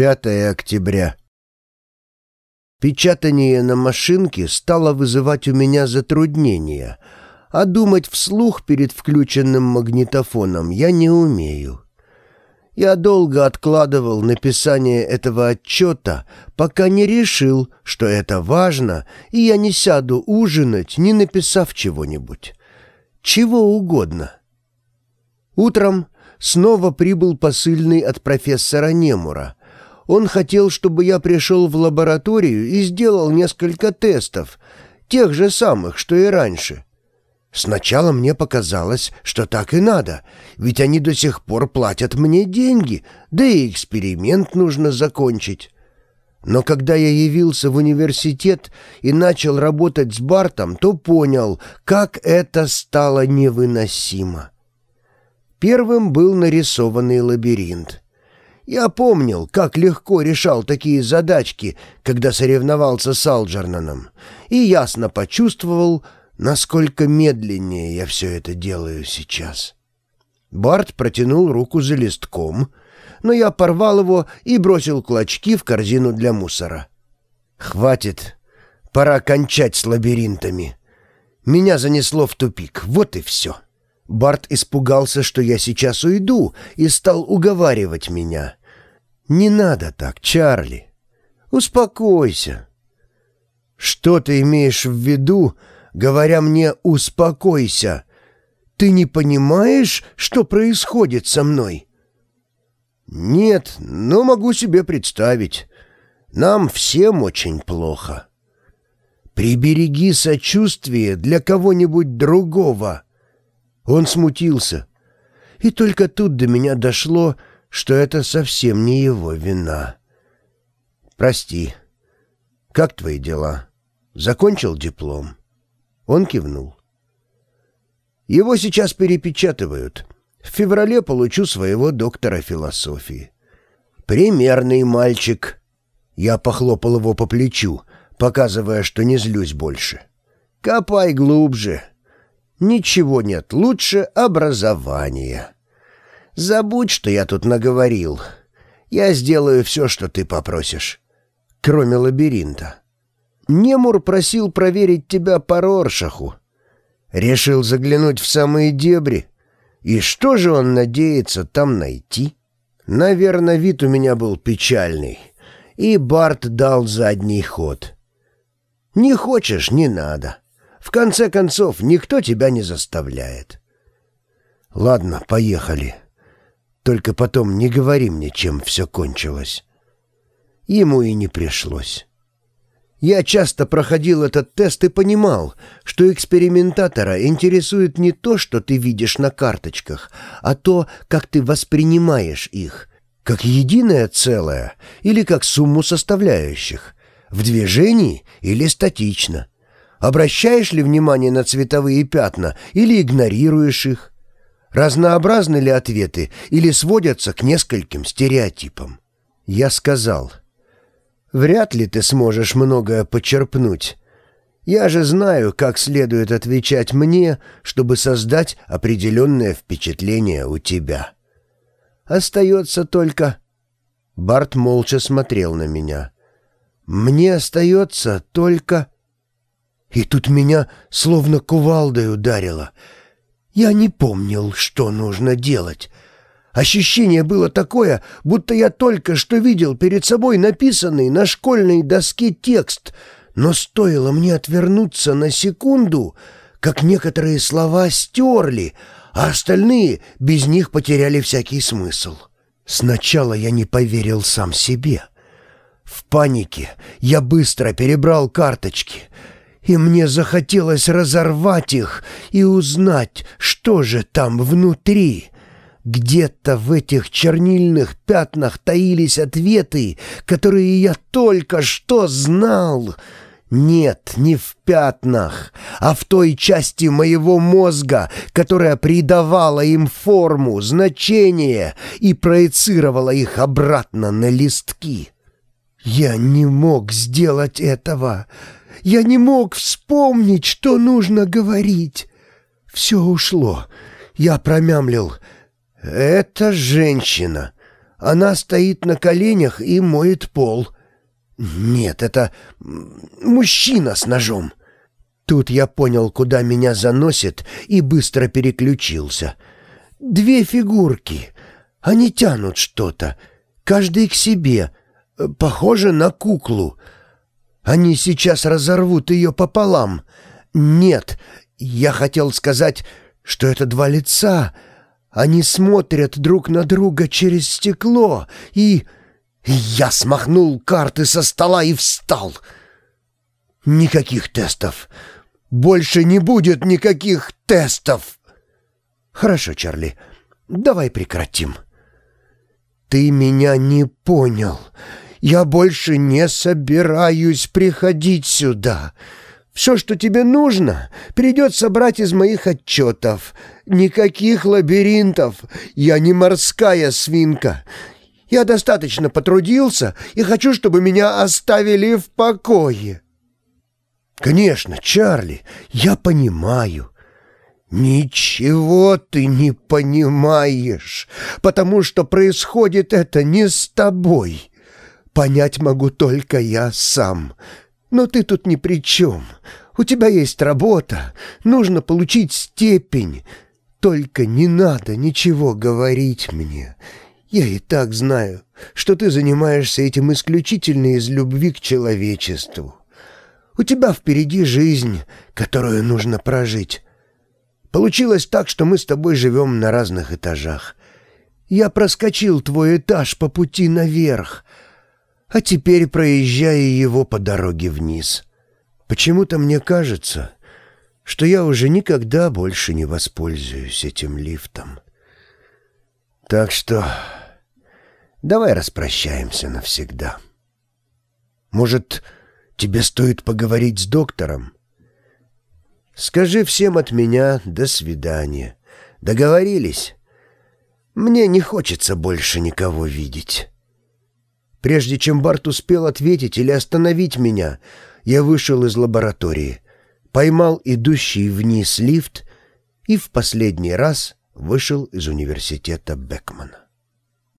5 октября. Печатание на машинке стало вызывать у меня затруднения, а думать вслух перед включенным магнитофоном я не умею. Я долго откладывал написание этого отчета, пока не решил, что это важно, и я не сяду ужинать, не написав чего-нибудь. Чего угодно. Утром снова прибыл посыльный от профессора Немура. Он хотел, чтобы я пришел в лабораторию и сделал несколько тестов, тех же самых, что и раньше. Сначала мне показалось, что так и надо, ведь они до сих пор платят мне деньги, да и эксперимент нужно закончить. Но когда я явился в университет и начал работать с Бартом, то понял, как это стало невыносимо. Первым был нарисованный лабиринт. Я помнил, как легко решал такие задачки, когда соревновался с Алджернаном, и ясно почувствовал, насколько медленнее я все это делаю сейчас. Барт протянул руку за листком, но я порвал его и бросил клочки в корзину для мусора. «Хватит, пора кончать с лабиринтами. Меня занесло в тупик, вот и все». Барт испугался, что я сейчас уйду, и стал уговаривать меня. «Не надо так, Чарли. Успокойся». «Что ты имеешь в виду, говоря мне «успокойся»? Ты не понимаешь, что происходит со мной?» «Нет, но могу себе представить. Нам всем очень плохо. Прибереги сочувствие для кого-нибудь другого». Он смутился. И только тут до меня дошло, что это совсем не его вина. «Прости. Как твои дела? Закончил диплом?» Он кивнул. «Его сейчас перепечатывают. В феврале получу своего доктора философии». «Примерный мальчик». Я похлопал его по плечу, показывая, что не злюсь больше. «Копай глубже. Ничего нет лучше образования. Забудь, что я тут наговорил. Я сделаю все, что ты попросишь. Кроме лабиринта. Немур просил проверить тебя по Роршаху. Решил заглянуть в самые дебри. И что же он надеется там найти? Наверное, вид у меня был печальный. И Барт дал задний ход. Не хочешь — не надо. В конце концов, никто тебя не заставляет. Ладно, поехали. Только потом не говори мне, чем все кончилось. Ему и не пришлось. Я часто проходил этот тест и понимал, что экспериментатора интересует не то, что ты видишь на карточках, а то, как ты воспринимаешь их, как единое целое или как сумму составляющих, в движении или статично. Обращаешь ли внимание на цветовые пятна или игнорируешь их? Разнообразны ли ответы или сводятся к нескольким стереотипам? Я сказал, вряд ли ты сможешь многое почерпнуть. Я же знаю, как следует отвечать мне, чтобы создать определенное впечатление у тебя. Остается только... Барт молча смотрел на меня. Мне остается только... И тут меня словно кувалдой ударило. Я не помнил, что нужно делать. Ощущение было такое, будто я только что видел перед собой написанный на школьной доске текст, но стоило мне отвернуться на секунду, как некоторые слова стерли, а остальные без них потеряли всякий смысл. Сначала я не поверил сам себе. В панике я быстро перебрал карточки — и мне захотелось разорвать их и узнать, что же там внутри. Где-то в этих чернильных пятнах таились ответы, которые я только что знал. Нет, не в пятнах, а в той части моего мозга, которая придавала им форму, значение и проецировала их обратно на листки. Я не мог сделать этого. Я не мог вспомнить, что нужно говорить. Все ушло. Я промямлил. «Это женщина. Она стоит на коленях и моет пол. Нет, это мужчина с ножом. Тут я понял, куда меня заносит, и быстро переключился. Две фигурки. Они тянут что-то. Каждый к себе. Похоже на куклу. Они сейчас разорвут ее пополам. Нет, я хотел сказать, что это два лица. Они смотрят друг на друга через стекло, и... Я смахнул карты со стола и встал. Никаких тестов. Больше не будет никаких тестов. Хорошо, Чарли, давай прекратим. Ты меня не понял. Я больше не собираюсь приходить сюда. Все, что тебе нужно, придется брать из моих отчетов. Никаких лабиринтов. Я не морская свинка. Я достаточно потрудился и хочу, чтобы меня оставили в покое». «Конечно, Чарли, я понимаю». «Ничего ты не понимаешь, потому что происходит это не с тобой. Понять могу только я сам. Но ты тут ни при чем. У тебя есть работа, нужно получить степень. Только не надо ничего говорить мне. Я и так знаю, что ты занимаешься этим исключительно из любви к человечеству. У тебя впереди жизнь, которую нужно прожить. Получилось так, что мы с тобой живем на разных этажах. Я проскочил твой этаж по пути наверх, а теперь проезжаю его по дороге вниз. Почему-то мне кажется, что я уже никогда больше не воспользуюсь этим лифтом. Так что давай распрощаемся навсегда. Может, тебе стоит поговорить с доктором? Скажи всем от меня «до свидания». Договорились? Мне не хочется больше никого видеть». Прежде чем Барт успел ответить или остановить меня, я вышел из лаборатории, поймал идущий вниз лифт и в последний раз вышел из университета Бекмана.